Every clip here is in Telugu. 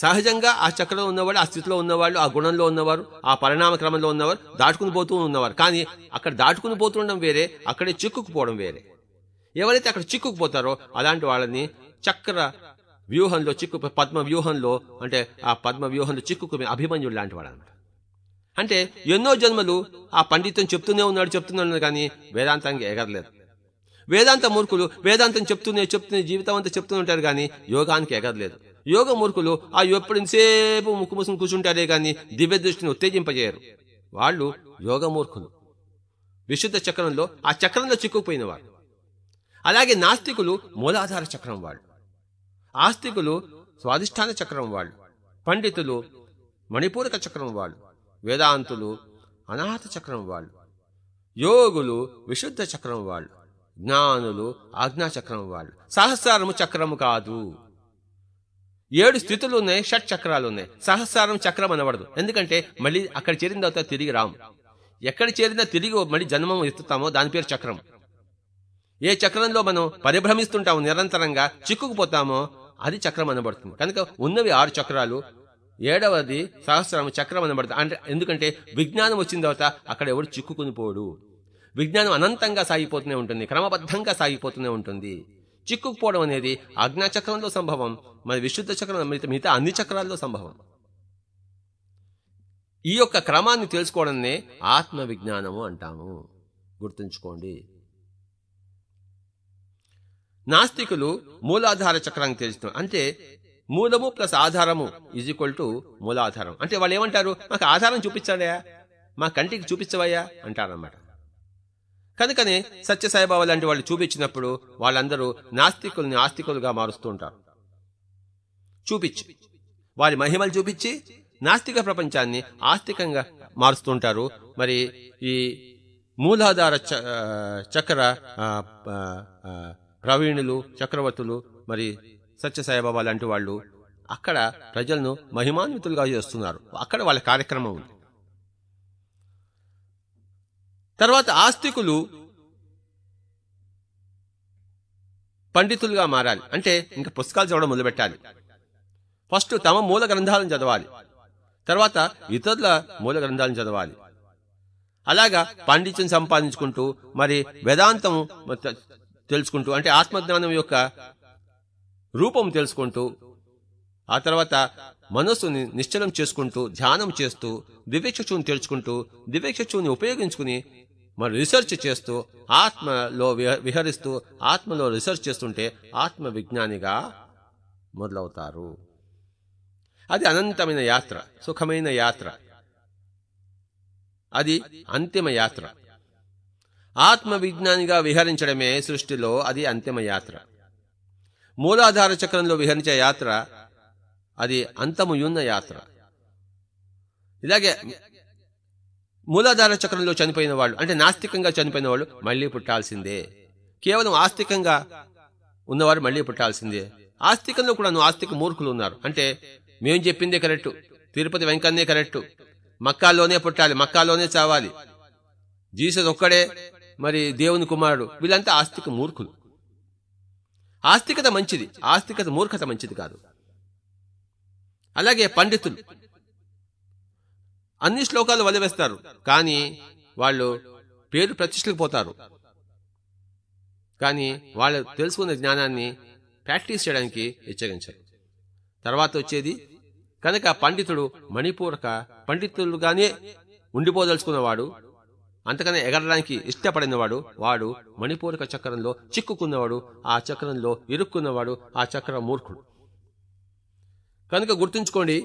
సహజంగా ఆ చక్రంలో ఉన్నవాళ్ళు ఆ స్థితిలో ఉన్నవాళ్ళు ఆ గుణంలో ఉన్నవారు ఆ పరిణామ క్రమంలో ఉన్నవారు దాటుకుని పోతూ ఉన్నవారు. కానీ అక్కడ దాటుకుని పోతుండడం వేరే అక్కడే చిక్కుకుపోవడం వేరే. ఎవరైతే అక్కడ చిక్కుకుపోతారో అలాంటి వాళ్ళని చక్ర వ్యూహంలో చిక్కు పద్మ వ్యూహంలో అంటే ఆ పద్మ వ్యూహంలో చిక్కుకునే అభిమన్యుడు లాంటి వాడు అనమాట అంటే ఎన్నో జన్మలు ఆ పండితం చెప్తూనే ఉన్నాడు చెప్తూనే ఉన్నాడు కానీ వేదాంతానికి ఎగరలేదు. వేదాంత మూర్ఖులు వేదాంతం చెప్తూనే చెప్తూనే జీవితం అంతా చెప్తూనే ఉంటారు కానీ యోగానికి ఎగరలేదు. యోగ మూర్ఖులు ఆ ఎప్పుడుసేపు ముక్కు మూసుకుని కూర్చుంటారే కానీ దివ్య దృష్టిని ఉత్తేజింపజేయరు. వాళ్ళు యోగ మూర్ఖులు. విశుద్ధ చక్రంలో ఆ చక్రంలో చిక్కుపోయిన వాళ్ళు అలాగే నాస్తికులు మూలాధార చక్రం వాళ్ళు. ఆస్తికులు స్వాధిష్టాన చక్రం వాళ్ళు. పండితులు మణిపూరక చక్రం వాళ్ళు. వేదాంతులు అనాథ చక్రం వాళ్ళు. యోగులు విశుద్ధ చక్రం వాళ్ళు. జ్ఞానులు ఆజ్ఞా చక్రం వాళ్ళు. సహస్రారము చక్రము కాదు. ఏడు స్థితులు ఉన్నాయి షట్ చక్రాలు ఉన్నాయి సహస్రారం చక్రం అనబడదు. ఎందుకంటే మళ్ళీ అక్కడ చేరిన తర్వాత తిరిగి రాము. ఎక్కడ చేరినా తిరిగి మళ్ళీ జన్మం ఎత్తుతామో దాని పేరు చక్రం. ఏ చక్రంలో మనం పరిభ్రమిస్తుంటాము నిరంతరంగా చిక్కుకుపోతామో అది చక్రం అనబడుతుంది. కనుక ఉన్నవి ఆరు చక్రాలు. ఏడవది సహస్రం చక్రం అనబడుతుంది అంటే ఎందుకంటే విజ్ఞానం వచ్చిన తర్వాత అక్కడ ఎవడు చిక్కుకుని పోడు. విజ్ఞానం అనంతంగా సాగిపోతూనే ఉంటుంది క్రమబద్ధంగా సాగిపోతూనే ఉంటుంది. చిక్కుకుపోవడం అనేది ఆజ్ఞాచక్రంలో సంభవం మరి విశుద్ధ చక్రం మిగతా అన్ని చక్రాల్లో సంభవం. ఈ యొక్క క్రమాన్ని తెలుసుకోవడమే ఆత్మ విజ్ఞానము అంటాము. గుర్తుంచుకోండి. నాస్తికులు మూలాధార చక్రాన్ని తెలుస్తున్నారు అంటే మూలము ప్లస్ ఆధారము ఈజ్ ఈక్వల్ టు మూలాధారం. అంటే వాళ్ళు ఏమంటారు? మాకు ఆధారం చూపించాడయా మా కంటికి చూపించవయ్యా? అంటారన్నమాట. కనుకనే సత్యసాయిబాబా లాంటి వాళ్ళు చూపించినప్పుడు వాళ్ళందరూ నాస్తికుల్ని ఆస్తికులుగా మారుస్తుంటారు చూపించి. వారి మహిమలు చూపించి నాస్తిక ప్రపంచాన్ని ఆస్తికంగా మారుస్తుంటారు మరి ఈ మూలాధార చ- చక్ర ప్రవీణులు చక్రవర్తులు మరి సత్యసాయిబాబా లాంటి వాళ్ళు అక్కడ ప్రజలను మహిమాన్వితులుగా చేస్తున్నారు. అక్కడ వాళ్ళ కార్యక్రమం ఉంది. తర్వాత ఆస్తికులు పండితులుగా మారాలి. అంటే ఇంకా పుస్తకాలు చదవడం మొదలుపెట్టాలి. ఫస్ట్ తమ మూల గ్రంథాలను చదవాలి. తర్వాత ఇతరుల మూల గ్రంథాలను చదవాలి. అలాగా పాండిత్యం సంపాదించుకుంటూ మరి వేదాంతం తెలుసుకుంటూ అంటే ఆత్మజ్ఞానం యొక్క రూపం తెలుసుకుంటూ ఆ తర్వాత మనస్సుని నిశ్చలం చేసుకుంటూ ధ్యానం చేస్తూ దివ్యచక్షుని తెలుసుకుంటూ దివ్యచక్షుని ఉపయోగించుకుని మరి రీసెర్చ్ చేస్తూ ఆత్మలో విహ- విహరిస్తూ ఆత్మలో రీసెర్చ్ చేస్తుంటే ఆత్మ విజ్ఞానిగా మొదలవుతారు. అది అనంతమైన యాత్ర సుఖమైన యాత్ర. అది అంతిమ యాత్ర. ఆత్మ విజ్ఞానిగా విహరించడమే సృష్టిలో అది అంతిమ యాత్ర. మూలాధార చక్రంలో విహరించే యాత్ర అది అంతముయున్న యాత్ర. ఇలాగే మూలాధార చక్రంలో చనిపోయిన వాళ్ళు అంటే నాస్తికంగా చనిపోయిన వాళ్ళు మళ్ళీ పుట్టాల్సిందే. కేవలం ఆస్తికంగా ఉన్నవారు మళ్ళీ పుట్టాల్సిందే. ఆస్తికంలో కూడా ఆస్తిక మూర్ఖులు ఉన్నారు. అంటే మేం చెప్పిందే కరెక్టు తిరుపతి వెంకన్నే కరెక్టు. మక్కాలోనే పుట్టాలి మక్కాలోనే చావాలి. జీసస్ ఒక్కడే మరి దేవుని కుమారుడు. వీళ్ళంతా ఆస్తిక మూర్ఖులు. ఆస్తికత మంచిది ఆస్తికత మూర్ఖత మంచిది కాదు. అలాగే పండితులు. అన్ని శ్లోకాలు వదిలేస్తారు కానీ వాళ్ళు పేరు ప్రతిష్టలకు పోతారు. కానీ వాళ్ళు తెలుసుకున్న జ్ఞానాన్ని ప్రాక్టీస్ చేయడానికి హెచ్చరించారు. తర్వాత వచ్చేది కనుక పండితుడు మణిపూరక పండితులుగానే ఉండిపోదలుచుకున్నవాడు అంతకనే ఎగరడానికి ఇష్టపడినవాడు వాడు మణిపూరక చక్రంలో చిక్కుకున్నవాడు ఆ చక్రంలో ఇరుక్కున్నవాడు ఆ చక్ర మూర్ఖుడు. కనుక గుర్తుంచుకోండి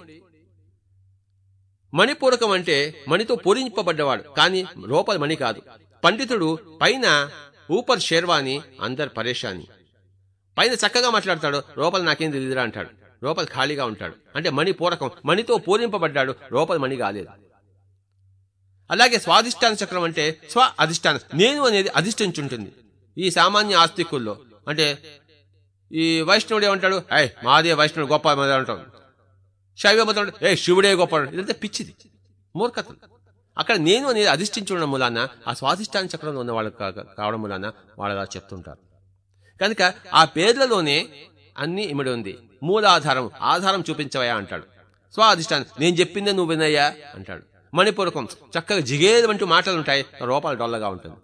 మణిపూరకం అంటే మణితో పూరింపబడ్డవాడు. కానీ లోపల మణి కాదు. పండితుడు పైన ఊపర్ షేర్వాని అందరు పరేషాని. పైన చక్కగా మాట్లాడతాడు. లోపల నాకేం తెలియదురా అంటాడు. లోపల ఖాళీగా ఉంటాడు. అంటే మణి పూరకం. మణితో పూరింపబడ్డాడు. లోపల మణి కాలేదు. అలాగే స్వాధిష్టాన చక్రం అంటే స్వ అధిష్టానం. నేను అనేది అధిష్ఠించుంటుంది. ఈ సామాన్య ఆస్తికుల్లో. అంటే ఈ వైష్ణవుడు ఏమంటాడు? అయ్ మాదే వైష్ణవుడు గొప్ప అంటాడు. శైవ ఏ శివుడే గొప్ప ఇదంతా పిచ్చిది. మూర్ఖత అక్కడ నేను అనేది అధిష్ఠించడం మూలాన ఆ స్వాధిష్టాన చక్రంలో ఉన్న వాళ్ళు కావడం మూలాన వాళ్ళు అలా చెప్తుంటారు. కనుక ఆ పేర్లలోనే అన్ని ఇమిడి ఉంది. మూలాధారం ఆధారం చూపించవయా అంటాడు. స్వాధిష్టానం నేను చెప్పిందే నువ్వు వినయ్యా అంటాడు. మణిపూరకం చక్కగా జిగేది వంటి మాటలు ఉంటాయి రూపాలు డొల్లగా ఉంటుంది.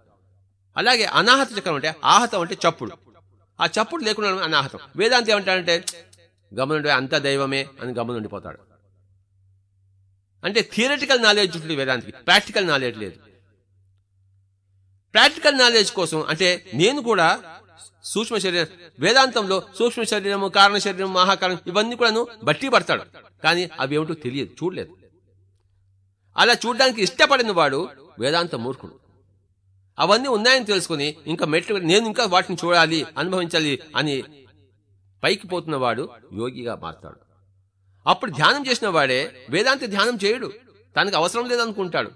అలాగే అనాహత చక్రం అంటే ఆహతం అంటే చప్పుడు. ఆ చప్పుడు లేకుండా అనాహతం. వేదాంతి ఏమంటాడంటే గమనుండి అంత దైవమే అని గమనుండిపోతాడు. అంటే థియరటికల్ నాలెడ్జ్ ఉంటుంది వేదాంతికి. ప్రాక్టికల్ నాలెడ్జ్ లేదు. ప్రాక్టికల్ నాలెడ్జ్ కోసం అంటే నేను కూడా సూక్ష్మ శరీరం వేదాంతంలో సూక్ష్మ శరీరము కారణ శరీరం మహాకారణం ఇవన్నీ కూడాను బట్టి పడతాడు. కానీ అవి ఏమిటో తెలియదు చూడలేదు. అలా చూడడానికి ఇష్టపడిన వాడు వేదాంత మూర్ఖుడు. అవన్నీ ఉన్నాయని తెలుసుకుని ఇంకా మెట్లు నేను ఇంకా వాటిని చూడాలి అనుభవించాలి అని పైకి పోతున్న వాడు యోగిగా మారుతాడు. అప్పుడు ధ్యానం చేసిన వాడే వేదాంత ధ్యానం చేయడు. తనకు అవసరం లేదనుకుంటాడు.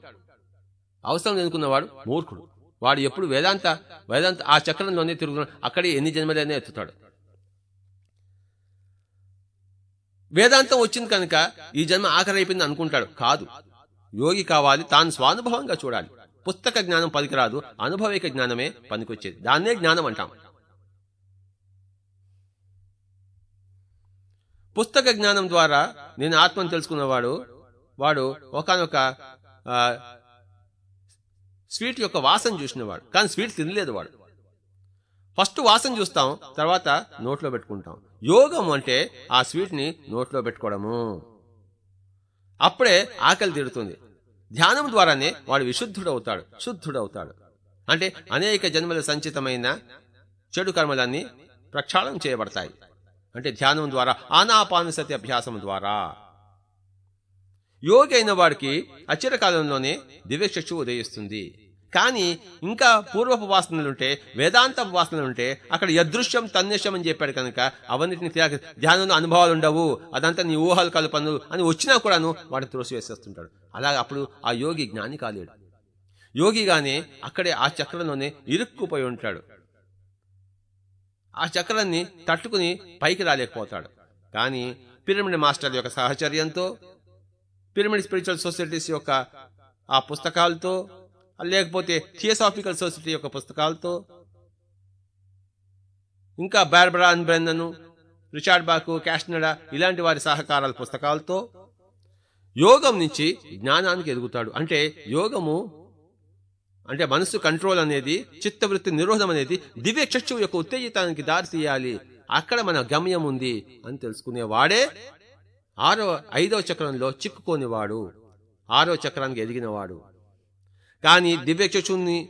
అవసరం లేనుకున్నవాడు మూర్ఖుడు. వాడు ఎప్పుడు వేదాంత వేదాంత ఆ చక్రంలోనే తిరుగుతున్నాడు. అక్కడే ఎన్ని జన్మలైనా ఎత్తుతాడు. వేదాంతం వచ్చింది కనుక ఈ జన్మ ఆఖరి అయిపోయింది అనుకుంటాడు. కాదు. యోగి కావాలి తాను స్వానుభవంగా చూడాలి. పుస్తక జ్ఞానం పనికిరాదు అనుభవిక జ్ఞానమే పనికొచ్చేది. దాన్నే జ్ఞానం అంటాం. పుస్తక జ్ఞానం ద్వారా నేను ఆత్మను తెలుసుకున్నవాడు వాడు ఒకనొక స్వీట్ యొక్క వాసన చూసినవాడు. కానీ స్వీట్ తినలేదు వాడు. ఫస్ట్ వాసన చూస్తాం తర్వాత నోట్లో పెట్టుకుంటాం. యోగం అంటే ఆ స్వీట్ని నోట్లో పెట్టుకోవడము. అప్పుడే ఆకలి తీరుతుంది. ధ్యానం ద్వారానే వాడు విశుద్ధుడవుతాడు శుద్ధుడవుతాడు. అంటే అనేక జన్మల సంచితమైన చెడు కర్మలన్నీ ప్రక్షాళన చేయబడతాయి. అంటే ధ్యానం ద్వారా ఆనాపానసతి అభ్యాసం ద్వారా. యోగి అయిన వాడికి అచిరకాలంలోనే దివ్యచక్షు ఉదయిస్తుంది. కానీ ఇంకా పూర్వపు వాసనలుంటే వేదాంత వాసనలుంటే అక్కడ యదృశ్యం తన్యశ్యం అని చెప్పాడు కనుక అవన్నిటిని ధ్యానంలో అనుభవాలు ఉండవు అదంతా నీ ఊహలు కల్పనలు అని వచ్చినా కూడాను వాడిని త్రోసివేసేస్తుంటాడు. అలాగే అప్పుడు ఆ యోగి జ్ఞాని కాలేడు. యోగిగానే అక్కడే ఆ చక్రంలోనే ఇరుక్కుపోయి ఉంటాడు. ఆ చక్రాన్ని తట్టుకుని పైకి రాలేకపోతాడు. కానీ పిరమిడ్ మాస్టర్ యొక్క సహచర్యంతో పిరమిడ్ స్పిరిచువల్ సొసైటీస్ యొక్క ఆ పుస్తకాలతో లేకపోతే థియోసాఫికల్ సొసైటీ యొక్క పుస్తకాలతో ఇంకా బార్బరాన్ బ్రెన్నను రిచార్డ్ బాకు క్యాష్నడా ఇలాంటి వారి సహకారాల పుస్తకాలతో యోగం నుంచి జ్ఞానానికి ఎదుగుతాడు. అంటే యోగము అంటే మనసు కంట్రోల్ అనేది చిత్తవృత్తి నిరోధం అనేది దివ్య చక్షువు యొక్క ఉత్తేజితానికి దారి తీయాలి. అక్కడ మన గమ్యం ఉంది అని తెలుసుకునేవాడే ఆరో ఐదవ చక్రంలో చిక్కుకోనివాడు. ఆరో చక్రానికి ఎదిగినవాడు. కానీ దివ్య చక్షుని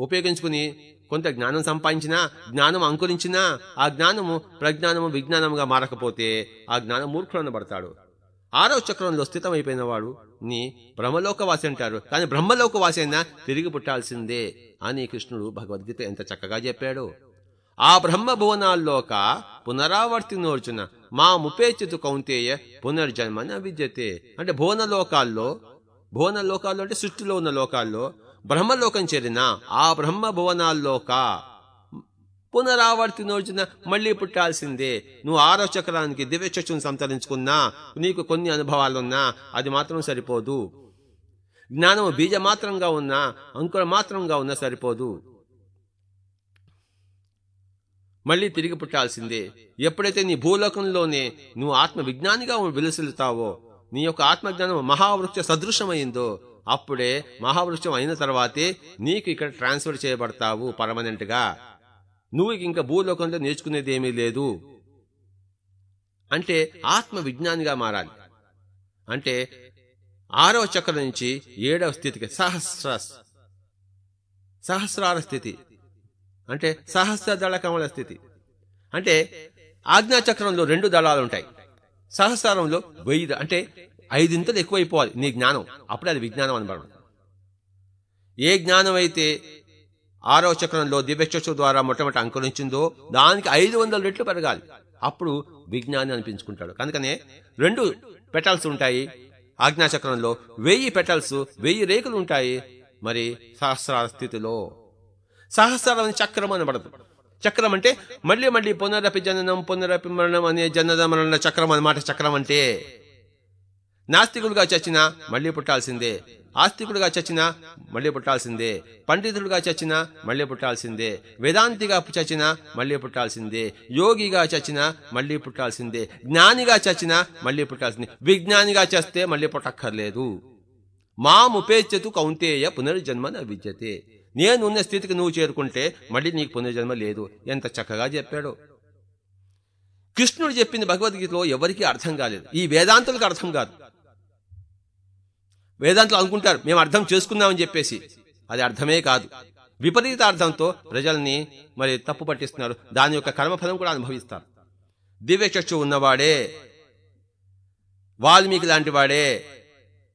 ఉపయోగించుకుని కొంత జ్ఞానం సంపాదించినా జ్ఞానం అంకురించినా ఆ జ్ఞానము ప్రజ్ఞానము విజ్ఞానముగా మారకపోతే ఆ జ్ఞానం మూర్ఖులను పడతాడు ఆరో చక్రంలో స్థితమైపోయిన వాడు నీ బ్రహ్మలోకవాసి అంటారు. కానీ బ్రహ్మలోకవాసి అయినా తిరిగి పుట్టాల్సిందే అని కృష్ణుడు భగవద్గీత ఎంత చక్కగా చెప్పాడు. ఆ బ్రహ్మ భువనాల్లోక పునరావర్తి నోర్చున మా ముపేచితు కౌంతేయ పునర్జన్మన విద్యతే. అంటే భువన లోకాల్లో భువన లోకాల్లో అంటే సృష్టిలో ఉన్న లోకాల్లో బ్రహ్మలోకం చేరిన ఆ బ్రహ్మ భువనాల్లోక పునరావర్తి నోచిన మళ్ళీ పుట్టాల్సిందే. నువ్వు ఆరో చక్రానికి దివ్యచక్షును సంతరించుకున్నా నీకు కొన్ని అనుభవాలున్నా అది మాత్రం సరిపోదు. జ్ఞానము బీజ మాత్రంగా ఉన్నా అంకుర మాత్రంగా ఉన్నా సరిపోదు. మళ్ళీ తిరిగి పుట్టాల్సిందే. ఎప్పుడైతే నీ భూలోకంలోనే నువ్వు ఆత్మ విజ్ఞానిగా విలసిల్లుతావో నీ యొక్క ఆత్మజ్ఞానం మహావృక్ష సదృశమైందో అప్పుడే మహావృక్షం అయిన తర్వాతే నీకు ఇక్కడ ట్రాన్స్ఫర్ చేయబడతావు పర్మనెంట్గా. నువ్వు ఇంకా భూలోకంలో నేర్చుకునేది ఏమీ లేదు. అంటే ఆత్మ విజ్ఞానిగా మారాలి. అంటే ఆరవ చక్రం నుంచి ఏడవ స్థితికి సహస్ర సహస్రార స్థితి. అంటే సహస్ర దళ కమల స్థితి. అంటే ఆజ్ఞాచక్రంలో రెండు దళాలు ఉంటాయి సహస్రంలో వెయ్యి అంటే ఐదింతలు ఎక్కువైపోవాలి నీ జ్ఞానం. అప్పుడే అది విజ్ఞానం అనబడదు ఏ జ్ఞానం అయితే ఆరో చక్రంలో దివ్యచక్షు ద్వారా మొట్టమొదటి అంకురించిందో దానికి ఐదు వందల రెట్లు పెరగాలి. అప్పుడు విజ్ఞాని అనిపించుకుంటాడు. కనుకనే రెండు పెటల్స్ ఉంటాయి. ఆజ్ఞాచక్రంలో వెయ్యి పెటల్స్ వెయ్యి రేకులు ఉంటాయి. మరి సహస్రాల స్థితిలో సహస్రాలని చక్రం అనబడదు. చక్రం అంటే మళ్ళీ మళ్ళీ పునరపి జననం పునరపి మరణం అనే జనన మరణ చక్రం అనమాట చక్రం అంటే నాస్తికులుగా చచ్చినా మళ్ళీ పుట్టాల్సిందే. ఆస్తికుడుగా చచ్చినా మళ్ళీ పుట్టాల్సిందే. పండితుడుగా చచ్చినా మళ్ళీ పుట్టాల్సిందే. వేదాంతిగా చచ్చినా మళ్ళీ పుట్టాల్సిందే. యోగిగా చచ్చినా మళ్ళీ పుట్టాల్సిందే. జ్ఞానిగా చచ్చినా మళ్ళీ పుట్టాల్సిందే. విజ్ఞానిగా చేస్తే మళ్ళీ పుట్టక్కర్లేదు. మాముపేచ్చతు కౌంతేయ పునర్జన్మ న విద్యతే నేనున్న స్థితికి నువ్వు చేరుకుంటే మళ్ళీ నీకు పునర్జన్మ లేదు. ఎంత చక్కగా చెప్పాడో. కృష్ణుడు చెప్పింది భగవద్గీతలో ఎవరికీ అర్థం కాలేదు. ఈ వేదాంతులకు అర్థం కాదు. వేదాంతులు అనుకుంటారు మేము అర్థం చేసుకుందామని చెప్పేసి. అది అర్థమే కాదు. విపరీత అర్థంతో ప్రజల్ని మరి తప్పు పట్టిస్తున్నారు. దాని యొక్క కర్మఫలం కూడా అనుభవిస్తారు దివ్యచక్షు ఉన్నవాడే వాల్మీకి లాంటి వాడే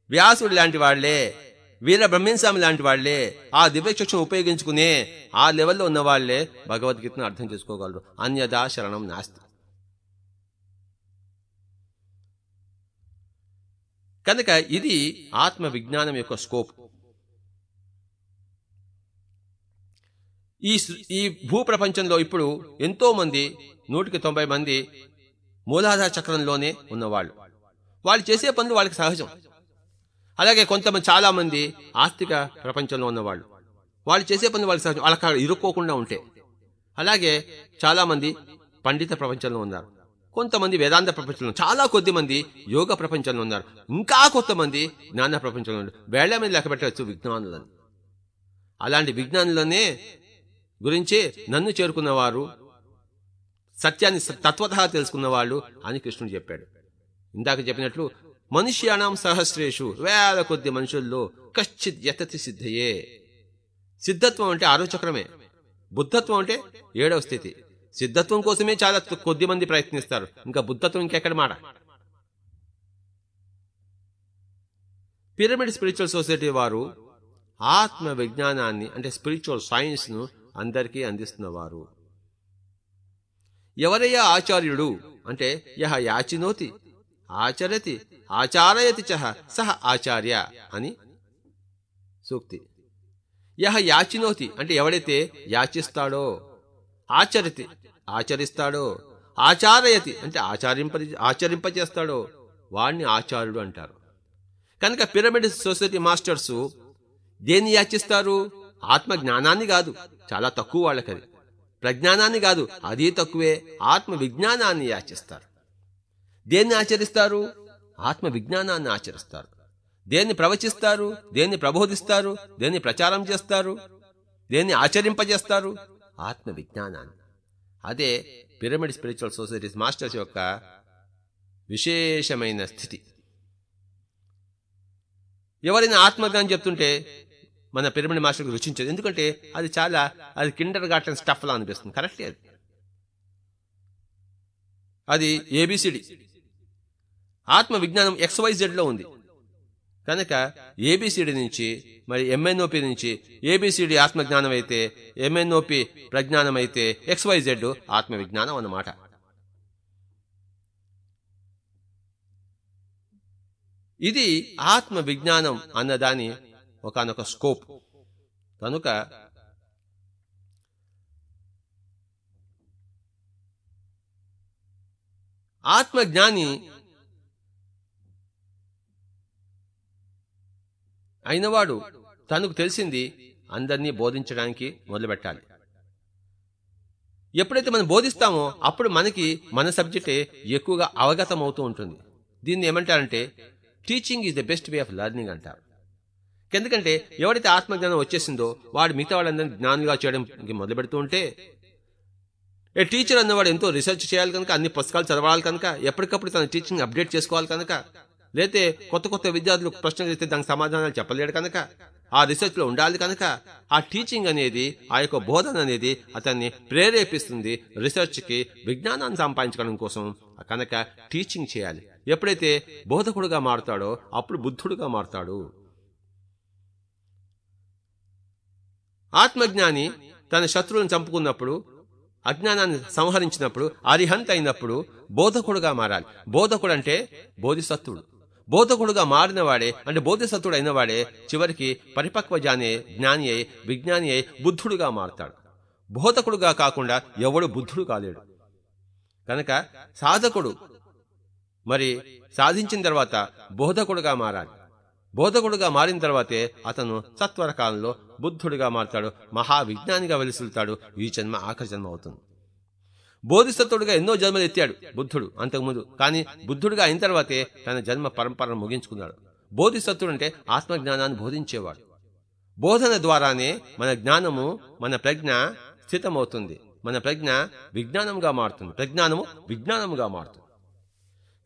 వ్యాసుడు లాంటి వాళ్ళే వీర బ్రహ్మస్వామి లాంటి వాళ్ళే ఆ దివ్యచక్షును ఉపయోగించుకునే ఆ లెవెల్లో ఉన్నవాళ్ళే భగవద్గీతను అర్థం చేసుకోగలరు. అన్యదా శరణం నాస్తి. కనుక ఇది ఆత్మ విజ్ఞానం యొక్క స్కోప్. ఈ ఈ భూప్రపంచంలో ఇప్పుడు ఎంతో మంది నూటికి తొంభై మంది మూలాధార చక్రంలోనే ఉన్నవాళ్ళు. వాళ్ళు చేసే పనులు వాళ్ళకి సహజం. అలాగే కొంతమంది చాలా మంది ఆస్తిక ప్రపంచంలో ఉన్నవాళ్ళు. వాళ్ళు చేసే పనులు వాళ్ళకి సహజం. వాళ్ళకి ఇరుక్కోకుండా ఉంటే. అలాగే చాలా మంది పండిత ప్రపంచంలో ఉన్నారు. కొంతమంది వేదాంత ప్రపంచంలో చాలా కొద్ది మంది యోగ ప్రపంచంలో ఉన్నారు. ఇంకా కొంతమంది జ్ఞాన ప్రపంచంలో ఉన్నారు. వేళ్ళ మీద లెక్క పెట్టవచ్చు విజ్ఞానులని. అలాంటి విజ్ఞానులనే గురించి నన్ను చేరుకున్నవారు సత్యాన్ని తత్వత తెలుసుకున్న వాళ్ళు అని కృష్ణుడు చెప్పాడు. ఇందాక చెప్పినట్లు మనుష్యాణం సహస్రేషు వేల కొద్ది మనుషుల్లో కశ్చిత్ యతతి సిద్ధయే. సిద్ధత్వం అంటే ఆరో చక్రమే. బుద్ధత్వం అంటే ఏడవ స్థితి. సిద్ధత్వం కోసమే చాలా కొద్ది మంది ప్రయత్నిస్తారు. ఇంకా బుద్ధత్వం ఇంకెక్కడ మాట పిరమిడ్ స్పిరిచువల్ సొసైటీ వారు ఆత్మ విజ్ఞానాన్ని అంటే స్పిరిచువల్ సైన్స్ను అందరికీ అందిస్తున్నవారు. ఎవరయ్యా ఆచార్యుడు? అంటే యహ యాచినోతి. ఆచరతి ఆచారయతి చహ సహ ఆచార్య అని సూక్తి. యహ యాచినోతి అంటే ఎవడైతే యాచిస్తాడో ఆచరితి. ఆచరిస్తాడో. ఆచారయతి. అంటే ఆచరింప ఆచరింపజేస్తాడో వాడిని ఆచార్యుడు అంటారు. కనుక పిరమిడ్ సొసైటీ మాస్టర్స్ దేన్ని యాచిస్తారు? ఆత్మ జ్ఞానాన్ని కాదు. చాలా తక్కువ వాళ్ళకది. ప్రజ్ఞానాన్ని కాదు. అది తక్కువే. ఆత్మ విజ్ఞానాన్ని యాచిస్తారు. దేన్ని ఆచరిస్తారు? ఆత్మ విజ్ఞానాన్ని ఆచరిస్తారు. దేన్ని ప్రవచిస్తారు? దేన్ని ప్రబోధిస్తారు? దేన్ని ప్రచారం చేస్తారు? దేన్ని ఆచరింపజేస్తారు? ఆత్మ విజ్ఞానాన్ని అదే పిరమిడ్ స్పిరిచువల్ సొసైటీస్ మాస్టర్స్ యొక్క విశేషమైన స్థితి. ఎవరైనా ఆత్మజ్ఞానం చెప్తుంటే మన పిరమిడ్ మాస్టర్కి రుచించదు. ఎందుకంటే అది చాలా అది కిండర్ గార్టెన్ స్టఫ్ లా అనిపిస్తుంది. కరెక్టే అది అది ఏబిసిడి ఆత్మ విజ్ఞానం ఎక్స్వైజెడ్లో ఉంది. కనుక ఏబిసిడి నుంచి మరి ఎంఎన్ఓపి నుంచి ఏబిసిడి ఆత్మజ్ఞానం అయితే ఎంఎన్ఓపి ప్రజ్ఞానం అయితే ఎక్స్వైజెడ్ ఆత్మ విజ్ఞానం అన్నమాట. ఇది ఆత్మ విజ్ఞానం అన్నదాని ఒకనొక స్కోప్. కనుక ఆత్మజ్ఞాని అయినవాడు తనకు తెలిసింది అందరినీ బోధించడానికి మొదలుపెట్టాలి. ఎప్పుడైతే మనం బోధిస్తామో అప్పుడు మనకి మన సబ్జెక్టే ఎక్కువగా అవగతం అవుతూ ఉంటుంది. దీన్ని ఏమంటారంటే teaching is the best way of learning అంటారు. ఎందుకంటే ఎవరైతే ఆత్మజ్ఞానం వచ్చేసిందో వాడు మిగతా వాళ్ళందరినీ జ్ఞానులుగా చేయడానికి మొదలు పెడుతూ ఉంటే ఏ టీచర్ అన్నవాడు ఎంతో రీసెర్చ్ చేయాలి కనుక అన్ని పుస్తకాలు చదవాలి కనుక ఎప్పటికప్పుడు తన టీచింగ్ అప్డేట్ చేసుకోవాలి కనుక లేతే కొత్త కొత్త విద్యార్థులు ప్రశ్నలు ఇస్తే దానికి సమాధానాలు చెప్పలేడు కనుక? ఆ రీసెర్చ్లో ఉండాలి కనుక? ఆ టీచింగ్ అనేది ఆ యొక్క బోధన అనేది అతన్ని ప్రేరేపిస్తుంది రీసెర్చ్కి విజ్ఞానాన్ని సంపాదించడం కోసం. కనుక టీచింగ్ చేయాలి. ఎప్పుడైతే బోధకుడుగా మారుతాడో అప్పుడు బుద్ధుడుగా మారుతాడు. ఆత్మజ్ఞాని తన శత్రువులను చంపుకున్నప్పుడు అజ్ఞానాన్ని సంహరించినప్పుడు అరిహంత్ అయినప్పుడు బోధకుడుగా మారాలి. బోధకుడు అంటే బోధిసత్వుడు. బోధకుడుగా మారినవాడే అంటే బోధిసత్వుడు అయినవాడే చివరికి పరిపక్వ జాని జ్ఞాని అయి విజ్ఞాని అయి బుద్ధుడుగా మారతాడు. బోధకుడుగా కాకుండా ఎవడు బుద్ధుడు కాలేడు. కనుక సాధకుడు మరి సాధించిన తర్వాత బోధకుడుగా మారాలి. బోధకుడుగా మారిన తర్వాతే అతను సత్వరకాలంలో బుద్ధుడిగా మారతాడు మహావిజ్ఞానిగా వెలుసులుతాడు ఈ జన్మ ఆఖరి జన్మ అవుతుంది. బోధిసత్వుడిగా ఎన్నో జన్మలు ఎత్తాడు బుద్ధుడు అంతకుముందు. కానీ బుద్ధుడిగా అయిన తర్వాతే తన జన్మ పరంపరను ముగించుకున్నాడు. బోధిసత్వుడు అంటే ఆత్మజ్ఞానాన్ని బోధించేవాడు. బోధన ద్వారానే మన జ్ఞానము మన ప్రజ్ఞ స్థితమవుతుంది. మన ప్రజ్ఞ విజ్ఞానంగా మారుతుంది. ప్రజ్ఞానము విజ్ఞానముగా మారుతుంది.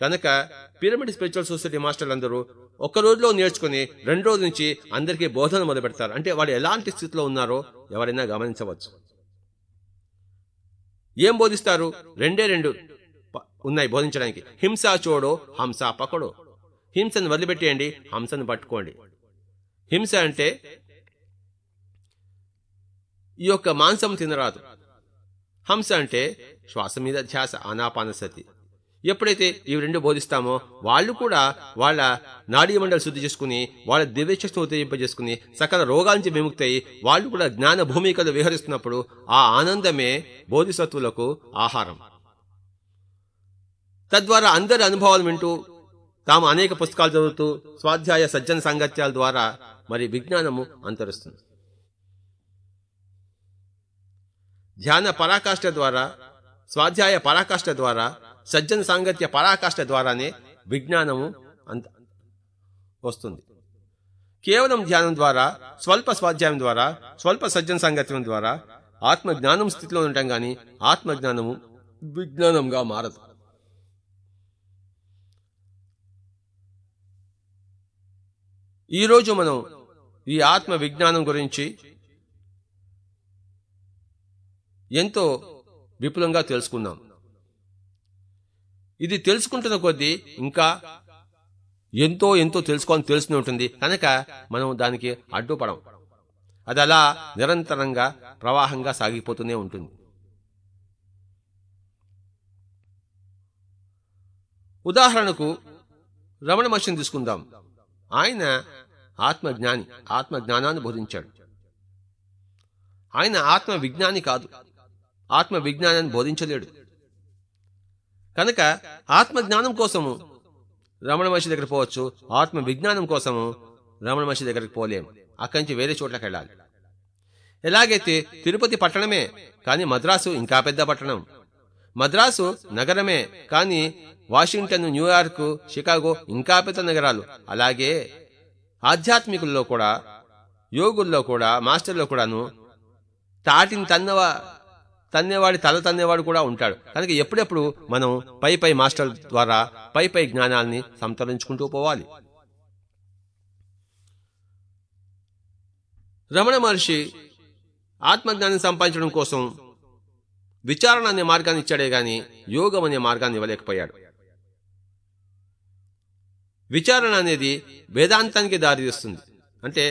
కనుక పిరమిడ్ స్పిరిచువల్ సొసైటీ మాస్టర్లు అందరూ ఒక్క రోజులో నేర్చుకుని రెండు రోజుల నుంచి అందరికీ బోధన మొదలు పెడతారు అంటే వాళ్ళు ఎలాంటి స్థితిలో ఉన్నారో ఎవరైనా గమనించవచ్చు. ఏం బోధిస్తారు? రెండే రెండు. ఉన్నాయి బోధించడానికి. హింస చూడో హంస పకడో. హింసను వదిలిపెట్టేయండి హంసను పట్టుకోండి. హింస అంటే ఈ యొక్క మాంసం తినరాదు. హంస అంటే శ్వాస మీద ధ్యాస ఆనాపానసతి ఎప్పుడైతే ఇవి రెండు బోధిస్తామో వాళ్ళు కూడా వాళ్ళ నాడీ మండలి శుద్ధి చేసుకుని వాళ్ళ దివ్యశక్తిని ఉత్తేజింపజేసుకుని సకల రోగాల నుంచి విముక్తయి వాళ్ళు కూడా జ్ఞాన భూమికలు విహరిస్తున్నప్పుడు ఆ ఆనందమే బోధిసత్వులకు ఆహారం. తద్వారా అందరి అనుభవాలు వింటూ తాము అనేక పుస్తకాలు చదువుతూ స్వాధ్యాయ సజ్జన సాంగత్యాల ద్వారా మరి విజ్ఞానము అంతరిస్తుంది. ధ్యాన పరాకాష్ఠ ద్వారా స్వాధ్యాయ పరాకాష్ఠ ద్వారా సజ్జన సాంగత్య పరాకాష్ఠ ద్వారానే విజ్ఞానము అంత వస్తుంది. కేవలం ధ్యానం ద్వారా స్వల్ప స్వాధ్యాయం ద్వారా స్వల్ప సజ్జన సాంగత్యం ద్వారా ఆత్మ జ్ఞానం స్థితిలో ఉండటం గాని ఆత్మ జ్ఞానము విజ్ఞానంగా మారదు. ఈరోజు మనం ఈ ఆత్మ విజ్ఞానం గురించి ఎంతో విపులంగా తెలుసుకున్నాం ఇది తెలుసుకుంటున్న కొద్దీ ఇంకా ఎంతో ఎంతో తెలుసుకోవాలని తెలుస్తూనే ఉంటుంది. కనుక మనం దానికి అడ్డుపడం అది అలా నిరంతరంగా ప్రవాహంగా సాగిపోతూనే ఉంటుంది. ఉదాహరణకు రమణ మహర్షిని తీసుకుందాం. ఆయన ఆత్మజ్ఞాని ఆత్మజ్ఞానాన్ని బోధించాడు. ఆయన ఆత్మ విజ్ఞాని కాదు. ఆత్మ విజ్ఞానాన్ని బోధించలేడు. కనుక ఆత్మ జ్ఞానం కోసము రమణ మహర్షి దగ్గర పోవచ్చు. ఆత్మ విజ్ఞానం కోసము రమణ మహర్షి దగ్గరికి పోలేము అక్కడి నుంచి వేరే చోట్లకి వెళ్ళాలి. ఎలాగైతే తిరుపతి పట్టణమే కానీ మద్రాసు ఇంకా పెద్ద పట్టణం. మద్రాసు నగరమే కానీ వాషింగ్టన్ న్యూయార్క్ షికాగో ఇంకా పెద్ద నగరాలు. అలాగే ఆధ్యాత్మికుల్లో కూడా యోగుల్లో కూడా మాస్టర్లో కూడాను తాటిని తన్నవా తన్నేవాడి తల తన్నేవాడు కూడా ఉంటాడు. కనుక ఎప్పుడెప్పుడు మనం పై పై మాస్టర్ ద్వారా పై పై జ్ఞానాల్ని సంతరించుకుంటూ పోవాలి. రమణ మహర్షి ఆత్మజ్ఞానం సంపాదించడం కోసం విచారణ అనే మార్గాన్ని ఇచ్చాడే గాని యోగం అనే మార్గాన్ని ఇవ్వలేకపోయాడు. విచారణ అనేది వేదాంతానికి దారితీస్తుంది. అంటే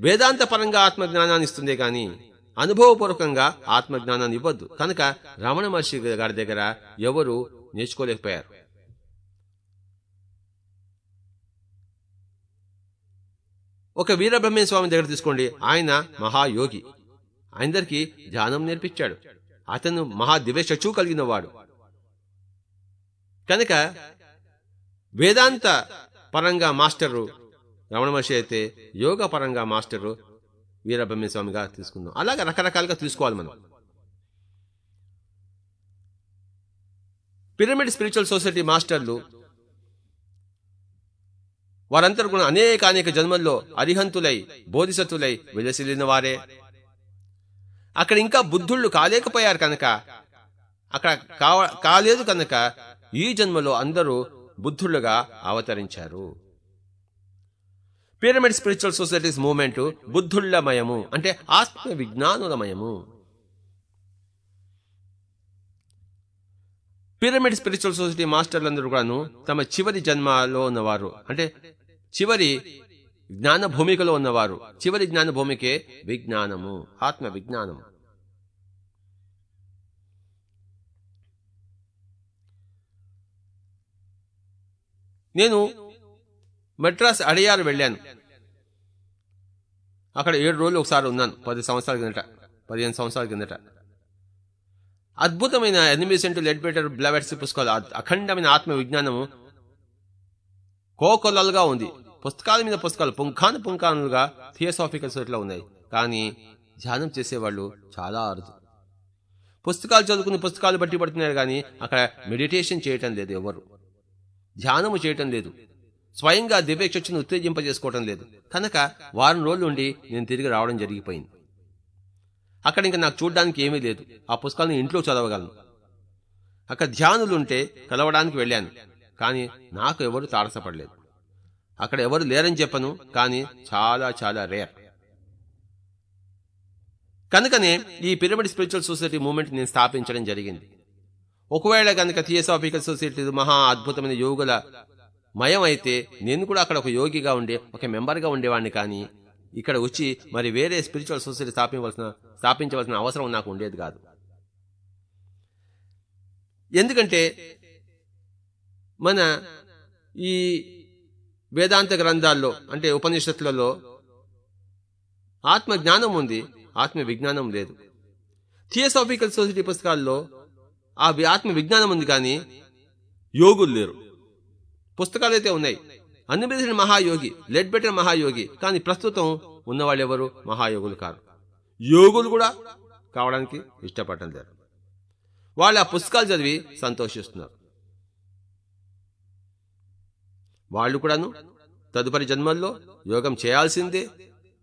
వేదాంత పరంగా ఆత్మజ్ఞానాన్ని ఇస్తుందే కానీ అనుభవపూర్వకంగా ఆత్మజ్ఞానాన్ని ఇవ్వద్దు. కనుక రమణ మహర్షి గారి దగ్గర ఎవరు నేర్చుకోలేకపోయారు. ఒక వీరబ్రహ్మణ్య స్వామి దగ్గర తీసుకోండి. ఆయన మహాయోగి. అందరికీ ధ్యానం నేర్పించాడు. అతను మహా దివ్య కలిగిన వాడు. కనుక వేదాంత పరంగా మాస్టరు రమణ మహర్షి అయితే యోగ పరంగా మాస్టరు వీరబ్రహ్మ స్వామిగా తీసుకుందాం. అలాగే రకరకాలుగా తీసుకోవాలి మనం. పిరమిడ్ స్పిరిచువల్ సొసైటీ మాస్టర్లు వారందరూ కూడా అనేక అనేక జన్మల్లో అరిహంతులై బోధిసత్తులై విలసిల్లిన వారే. అక్కడ ఇంకా బుద్ధుళ్ళు కాలేకపోయారు కనుక అక్కడ కావ కాలేదు కనుక ఈ జన్మలో అందరూ బుద్ధుళ్ళుగా అవతరించారు. పిరమిడ్ స్పిరిచువల్ సొసైటీస్ మూవ్మెంట్ బుద్ధుళ్ళమయము అంటే ఆత్మ విజ్ఞానులమయము. పిరమిడ్ స్పిరిచువల్ సొసైటీ మాస్టర్లందరూ కూడాను తమ చివరి జన్మలో ఉన్నవారు అంటే చివరి జ్ఞాన భూమికలో ఉన్నవారు. చివరి జ్ఞాన భూమికే విజ్ఞానము ఆత్మ విజ్ఞానము. నేను మెడ్రాస్ అడియారు వెళ్ళాను. అక్కడ ఏడు రోజులు ఒకసారి ఉన్నాను. పది సంవత్సరాల కిందట. పదిహేను సంవత్సరాల కిందట. అద్భుతమైన ఎనిమిది సెంటు లెడ్ పేటర్ బ్లవెట్స్ పుస్తకాలు అఖండమైన ఆత్మ విజ్ఞానము కోకొల్లలుగా ఉంది. పుస్తకాల మీద పుస్తకాలు పుంఖాను పుంఖానులుగా థియోసాఫికల్ ఇట్లా ఉన్నాయి. కానీ ధ్యానం చేసేవాళ్ళు చాలా అరుదు. పుస్తకాలు చదువుకుని పుస్తకాలు బట్టి పడుతున్నారు కానీ అక్కడ మెడిటేషన్ చేయటం లేదు ఎవరు. ధ్యానము చేయటం లేదు. స్వయంగా దివ్యచక్షును ఉత్తేజింపజేసుకోవటం లేదు. కనుక వారం రోజులు ఉండి నేను తిరిగి రావడం జరిగిపోయింది. అక్కడ ఇంకా నాకు చూడడానికి ఏమీ లేదు. ఆ పుస్తకాలను ఇంట్లో చదవగలను. అక్కడ ధ్యానులు ఉంటే కలవడానికి వెళ్ళాను. కానీ నాకు ఎవరు తారసపడలేదు. అక్కడ ఎవరు లేరని చెప్పను కానీ చాలా చాలా రేర్. కనుకనే ఈ పిరమిడ్ స్పిరిచువల్ సొసైటీ మూవ్మెంట్ నేను స్థాపించడం జరిగింది. ఒకవేళ కనుక థియోసాఫికల్ సొసైటీ మహా అద్భుతమైన యోగుల మయం అయితే నేను కూడా అక్కడ ఒక యోగిగా ఉండే ఒక మెంబర్గా ఉండేవాడిని కానీ ఇక్కడ వచ్చి మరి వేరే స్పిరిచువల్ సొసైటీ స్థాపించవలసిన స్థాపించవలసిన అవసరం నాకు ఉండేది కాదు. ఎందుకంటే మన ఈ వేదాంత గ్రంథాల్లో అంటే ఉపనిషత్తులలో ఆత్మ జ్ఞానం ఉంది ఆత్మ విజ్ఞానం లేదు. థియోసాఫికల్ సొసైటీ పుస్తకాల్లో ఆ ఆత్మ విజ్ఞానం ఉంది కానీ యోగులు లేరు. పుస్తకాలు అయితే ఉన్నాయి అన్నిబెదిన మహాయోగి లెడ్ బెటర్ మహాయోగి కానీ ప్రస్తుతం ఉన్నవాళ్ళెవరు? మహాయోగులు కారు. యోగులు కూడా కావడానికి ఇష్టపడటం లేదు. వాళ్ళు ఆ పుస్తకాలు చదివి సంతోషిస్తున్నారు. వాళ్ళు కూడాను తదుపరి జన్మల్లో యోగం చేయాల్సిందే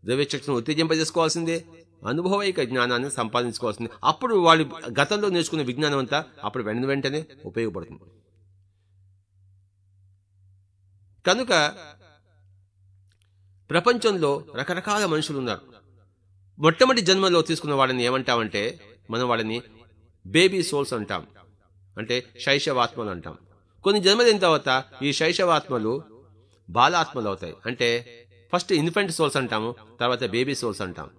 ద్రవ్యశక్తిని ఉత్తేజింపజేసుకోవాల్సిందే అనుభవైక జ్ఞానాన్ని సంపాదించుకోవాల్సిందే. అప్పుడు వాళ్ళు గతంలో నేర్చుకునే విజ్ఞానం అంతా అప్పుడు వెంట వెంటనే ఉపయోగపడుతుంది. కనుక ప్రపంచంలో రకరకాల మనుషులున్నారు. మొట్టమొదటి జన్మలో తీసుకున్న వాళ్ళని ఏమంటామంటే మనం వాళ్ళని బేబీ సోల్స్ అంటాం. అంటే శైశవాత్మలు అంటాం. కొన్ని జన్మలైన తర్వాత ఈ శైశవాత్మలు బాలాత్మలు అవుతాయి. అంటే ఫస్ట్ ఇన్ఫెంట్ సోల్స్ అంటాము తర్వాత బేబీ సోల్స్ అంటాం.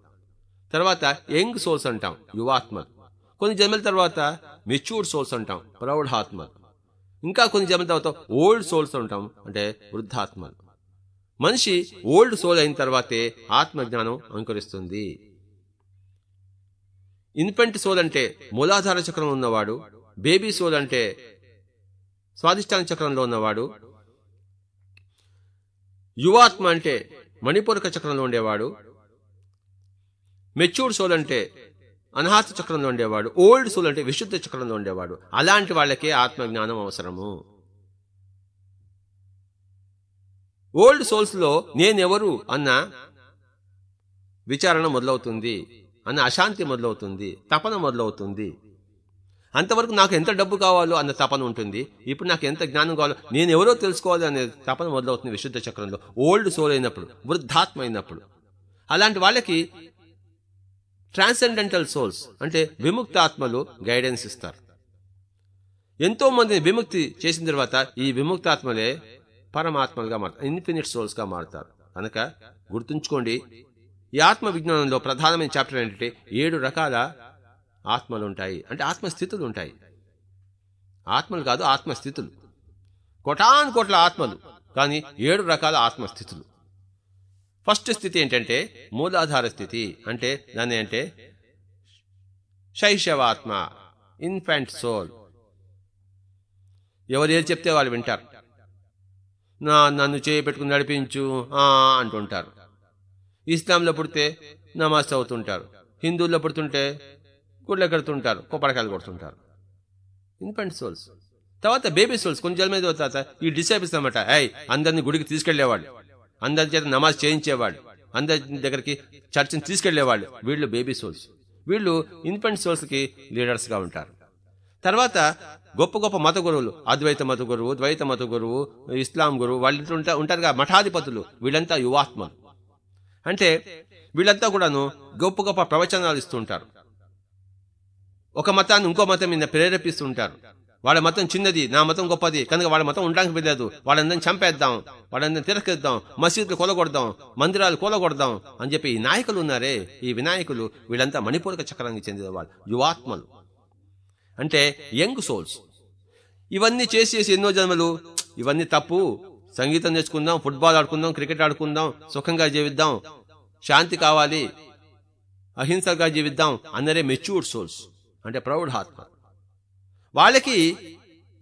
తర్వాత యంగ్ సోల్స్ అంటాం యువాత్మ కొన్ని జన్మల తర్వాత మెచ్యూర్డ్ సోల్స్ అంటాం ప్రౌఢాత్మలు. ఇంకా కొన్ని జన్మల తర్వాత ఓల్డ్ సోల్స్ ఉంటాం అంటే వృద్ధాత్మలు. మనిషి ఓల్డ్ సోల్ అయిన తర్వాతే ఆత్మజ్ఞానం అంకురిస్తుంది. ఇన్ఫెంట్ సోల్ అంటే మూలాధార చక్రం ఉన్నవాడు బేబీ సోల్ అంటే స్వాదిష్టాన చక్రంలో ఉన్నవాడు యువాత్మ అంటే మణిపూరక చక్రంలో ఉండేవాడు మెచ్యూర్డ్ సోల్ అంటే అనాహత చక్రంలో ఉండేవాడు ఓల్డ్ సోల్ అంటే విశుద్ధ చక్రంలో ఉండేవాడు. అలాంటి వాళ్ళకే ఆత్మజ్ఞానం అవసరము. ఓల్డ్ సోల్స్లో నేనెవరు అన్న విచారణ మొదలవుతుంది అన్న అశాంతి మొదలవుతుంది తపన మొదలవుతుంది. అంతవరకు నాకు ఎంత డబ్బు కావాలో అన్న తపన ఉంటుంది. ఇప్పుడు నాకు ఎంత జ్ఞానం కావాలో నేను ఎవరో తెలుసుకోవాలి అనే తపన మొదలవుతుంది విశుద్ధ చక్రంలో. ఓల్డ్ సోల్ అయినప్పుడు వృద్ధాత్మ అయినప్పుడు. అలాంటి వాళ్ళకి ట్రాన్సెండెంటల్ సోల్స్ అంటే విముక్త ఆత్మలు గైడెన్స్ ఇస్తారు. ఎంతో మందిని విముక్తి చేసిన తర్వాత ఈ విముక్తాత్మలే పరమాత్మలుగా మారుతారు ఇన్ఫినిట్ సోల్స్గా మారుతారు. కనుక గుర్తుంచుకోండి ఈ ఆత్మ విజ్ఞానంలో ప్రధానమైన చాప్టర్ ఏంటంటే ఏడు రకాల ఆత్మలు ఉంటాయి. అంటే ఆత్మస్థితులు ఉంటాయి. ఆత్మలు కాదు ఆత్మస్థితులు. కోటాను కోట్ల ఆత్మలు కానీ ఏడు రకాల ఆత్మస్థితులు. ఫస్ట్ స్థితి ఏంటంటే మూలాధార స్థితి. అంటే దాన్ని అంటే శైశవాత్మ ఇన్ఫాంట్ సోల్ ఎవరు ఏది చెప్తే వాళ్ళు వింటారు. నా నన్ను పెట్టుకుని నడిపించు అంటుంటారు. ఇస్లాంలో పుడితే నమాజ్ చదువుతుంటారు. హిందువుల్లో పుడుతుంటే గుడ్లు కడుతుంటారు కొబ్బరికాయలు కొడుతుంటారు. ఇన్ఫెంట్ సోల్స్ తర్వాత బేబీ సోల్స్ కొంచెం జన్మ తర్వాత ఈ డిసైబుల్స్ అనమాట ఐ అందరిని గుడికి తీసుకెళ్ళేవాళ్ళు అందరి చేత నమాజ్ చేయించేవాళ్ళు. అందరి దగ్గరికి చర్చిని తీసుకెళ్ళేవాళ్ళు. వీళ్ళు బేబీ సోల్స్. వీళ్ళు ఇన్ఫెంట్ సోల్స్కి లీడర్స్గా ఉంటారు. తర్వాత గొప్ప గొప్ప మత గురువులు అద్వైత మత గురువు ద్వైత మత గురువు ఇస్లాం గురువు వాళ్ళు ఉంటా ఉంటారుగా మఠాధిపతులు. వీళ్ళంతా యువాత్మలు. అంటే వీళ్ళంతా కూడాను గొప్ప గొప్ప ప్రవచనాలు ఇస్తుంటారు. ఒక మతాన్ని ఇంకో మతం మీద ప్రేరేపిస్తుంటారు. వాళ్ళ మతం చిన్నది నా మతం గొప్పది. కనుక వాళ్ళ మతం ఉండడానికి వెళ్ళలేదు వాళ్ళందరినీ చంపేద్దాం. వాళ్ళందరినీ తిరస్కరిద్దాం మసీదులు కొలగొడదాం మందిరాలు కొలగొడదాం అని చెప్పి ఈ నాయకులు ఉన్నారే. ఈ వినాయకులు వీళ్ళంతా మణిపూరక చక్రానికి చెందిన వాళ్ళు యువాత్మలు. అంటే యంగ్ సోల్స్. ఇవన్నీ చేసి చేసి ఎన్నో జన్మలు. ఇవన్నీ తప్పు. సంగీతం నేర్చుకుందాం ఫుట్బాల్ ఆడుకుందాం క్రికెట్ ఆడుకుందాం సుఖంగా జీవిద్దాం. శాంతి కావాలి. అహింసగా జీవిద్దాం. అందరే మెచ్యూర్డ్ సోల్స్. అంటే ప్రౌఢాత్మ. వాళ్ళకి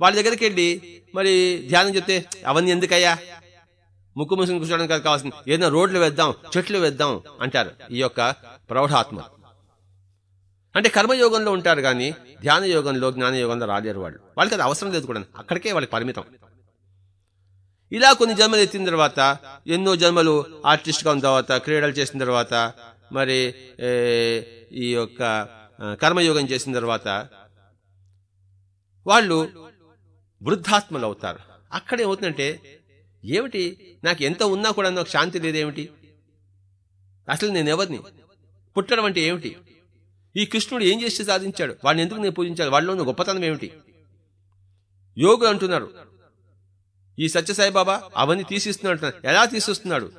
వాళ్ళ దగ్గరికి వెళ్ళి మరి ధ్యానం చెప్తే అవన్నీ ఎందుకయ్యా? ముక్కు మూసుకుని కూర్చోవడానికి కాదు కావాల్సింది. ఏదైనా రోడ్లు వేద్దాం చెట్లు వేద్దాం అంటారు ఈ యొక్క ప్రౌఢాత్మ. అంటే కర్మయోగంలో ఉంటారు కానీ ధ్యాన యోగంలో జ్ఞాన యోగంలో రాలేరు వాళ్ళు. వాళ్ళకి అది అవసరం లేదు కూడా. అక్కడికే వాళ్ళకి పరిమితం. ఇలా కొన్ని జన్మలు ఎత్తిన తర్వాత ఎన్నో జన్మలు ఆర్టిస్ట్గా ఉన్న తర్వాత క్రీడలు చేసిన తర్వాత మరి ఈ యొక్క కర్మయోగం చేసిన తర్వాత వాళ్ళు వృద్ధాత్మలు అవుతారు అక్కడ ఏమవుతుందంటే ఏమిటి? నాకు ఎంత ఉన్నా కూడా నాకు శాంతి లేదేమిటి? అసలు నేను ఎవరిని? పుట్టడం అంటే ఏమిటి? ఈ కృష్ణుడు ఏం చేసి సాధించాడు? వాడిని ఎందుకు నేను పూజించాలి? వాళ్ళలో ఉన్న గొప్పతనం ఏమిటి? యోగులు అంటున్నారు. ఈ సత్యసాయిబాబా అవన్నీ తీసిస్తున్నాడు ఎలా తీసిస్తున్నాడు?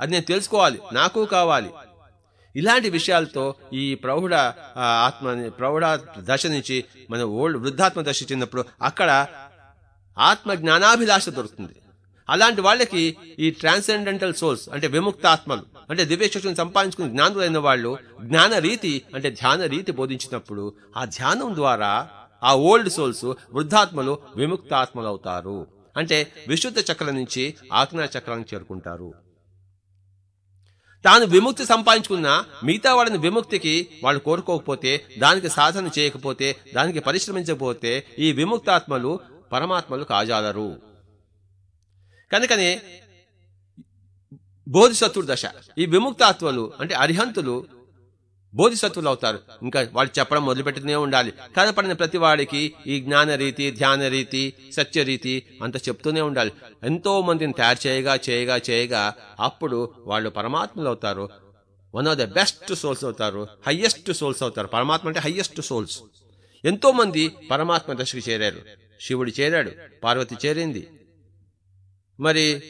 అది నేను తెలుసుకోవాలి. నాకు కావాలి. ఇలాంటి విషయాలతో ఈ ప్రౌఢ ఆత్మ ప్రౌఢ దశ నుంచి మన ఓల్డ్ వృద్ధాత్మ దశ చెందినప్పుడు అక్కడ ఆత్మ జ్ఞానాభిలాష దొరుకుతుంది. అలాంటి వాళ్ళకి ఈ ట్రాన్సెండెంటల్ సోల్స్ అంటే విముక్త ఆత్మలు అంటే దివ్యశక్తిని సంపాదించుకుని జ్ఞానులైన వాళ్ళు జ్ఞాన రీతి అంటే ధ్యాన రీతి బోధించినప్పుడు ఆ ధ్యానం ద్వారా ఆ ఓల్డ్ సోల్స్ వృద్ధాత్మలు విముక్త ఆత్మలు అవుతారు అంటే విశుద్ధ చక్రం నుంచి ఆజ్ఞా చక్రానికి చేరుకుంటారు. తాను విముక్తి సంపాదించుకున్న మిగతా వాళ్ళని విముక్తికి వాళ్ళు కోరుకోకపోతే దానికి సాధన చేయకపోతే దానికి పరిశ్రమించకపోతే ఈ విముక్తాత్మలు పరమాత్మలు కాజాలరు. కనుకనే బోధిసత్వుడు దశ. ఈ విముక్తాత్మలు అంటే అరిహంతులు బోధిసత్వులు అవుతారు. ఇంకా వాళ్ళు చెప్పడం మొదలుపెట్టుతూనే ఉండాలి. కనపడిన ప్రతి వాడికి ఈ జ్ఞాన రీతి ధ్యాన రీతి సత్య రీతి అంత చెప్తూనే ఉండాలి. ఎంతో మందిని తయారు చేయగా చేయగా చేయగా అప్పుడు వాళ్ళు పరమాత్మలు అవుతారు. One of the best souls అవుతారు. హయ్యెస్ట్ సోల్స్ అవుతారు. పరమాత్మ అంటే హయ్యెస్ట్ సోల్స్ ఎంతో మంది పరమాత్మ దశకు చేరారు. శివుడు చేరాడు. పార్వతి చేరింది. మరి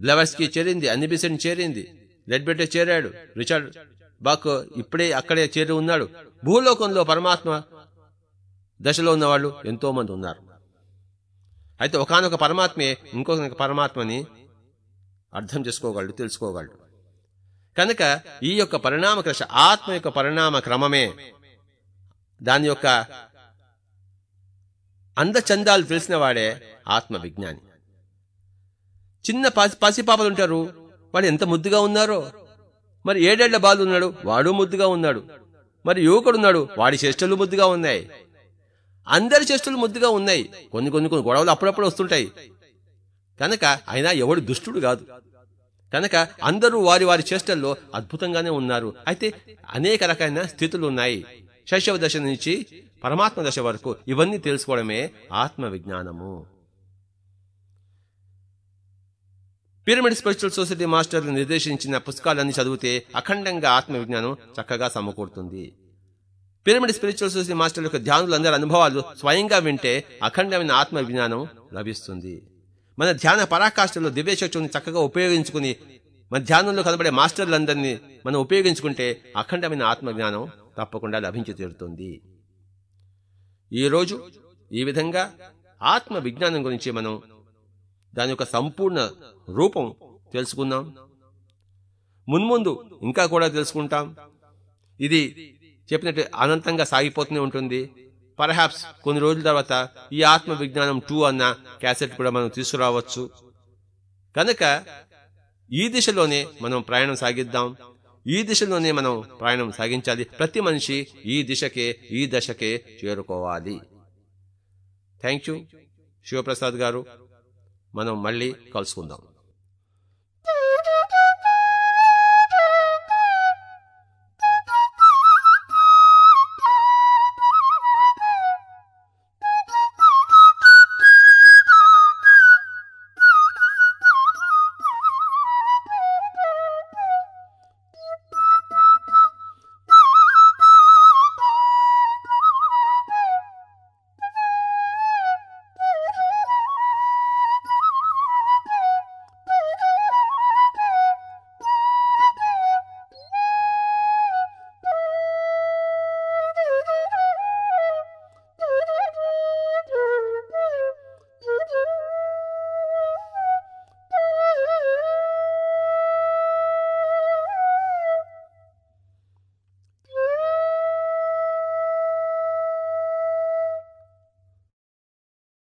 బ్లవర్స్కి చేరింది. అన్నిబిసెంట్ చేరింది. లెడ్బెట్ చేరాడు. రిచర్డ్ బాక్ ఇప్పుడే అక్కడే చేరి ఉన్నాడు. భూలోకంలో పరమాత్మ దశలో ఉన్నవాళ్ళు ఎంతో మంది ఉన్నారు. అయితే ఒకనొక పరమాత్మే ఇంకొక పరమాత్మని అర్థం చేసుకోగలడు తెలుసుకోగలడు. కనుక ఈ యొక్క పరిణామ కృష ఆత్మ యొక్క పరిణామ క్రమమే దాని యొక్క అందచందాలు తెలిసిన వాడే ఆత్మ విజ్ఞాని చిన్న పసి పసిపాపలు ఉంటారు. వాడు ఎంత ముద్దుగా ఉన్నారో మరి ఏడేళ్ళ బాలు ఉన్నాడు వాడు ముద్దుగా ఉన్నాడు. మరి యువకుడున్నాడు వాడి చేష్టలు ముద్దుగా ఉన్నాయి. అందరి చేష్టలు ముద్దుగా ఉన్నాయి. కొన్ని కొన్ని కొన్ని గొడవలు అప్పుడప్పుడు వస్తుంటాయి. కనుక అయినా ఎవడు దుష్టుడు కాదు. కనుక అందరూ వారి వారి చేష్టల్లో అద్భుతంగానే ఉన్నారు. అయితే అనేక రకమైన స్థితులు ఉన్నాయి. శైశవ దశ నుంచి పరమాత్మ దశ వరకు ఇవన్నీ తెలుసుకోవడమే ఆత్మ విజ్ఞానము పిరమిడ్ స్పిరిచువల్ సొసైటీ మాస్టర్లు నిర్దేశించిన పుస్తకాలన్నీ చదివితే అఖండంగా ఆత్మవిజ్ఞానం చక్కగా సమకూరుతుంది. పిరమిడ్ స్పిరిచువల్ సొసైటీ మాస్టర్ల యొక్క ధ్యానులందరి అనుభవాలు స్వయంగా వింటే అఖండమైన ఆత్మవిజ్ఞానం లభిస్తుంది. మన ధ్యాన పరాకాష్ఠలో దివ్యశక్తులను చక్కగా ఉపయోగించుకుని మన ధ్యానంలో కనబడే మాస్టర్లందరినీ మనం ఉపయోగించుకుంటే అఖండమైన ఆత్మజ్ఞానం తప్పకుండా లభించి తీరుతుంది ఈరోజు ఈ విధంగా ఆత్మ విజ్ఞానం గురించి మనం దాని యొక్క సంపూర్ణ రూపం తెలుసుకుందాం. మున్ముందు ఇంకా కూడా తెలుసుకుంటాం. ఇది చెప్పినట్టు అనంతంగా సాగిపోతూనే ఉంటుంది. పర్హాప్స్ కొన్ని రోజుల తర్వాత ఈ ఆత్మ విజ్ఞానం టూ అన్న క్యాసెట్ కూడా మనం తీసుకురావచ్చు. కనుక ఈ దిశలోనే మనం ప్రయాణం సాగిద్దాం. ఈ దిశలోనే మనం ప్రయాణం సాగించాలి. ప్రతి మనిషి ఈ దిశకే ఈ దశకే చేరుకోవాలి. థ్యాంక్ యూ శివప్రసాద్ గారు. మనం మళ్ళీ కలుసుకుందాం.